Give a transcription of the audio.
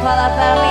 para também.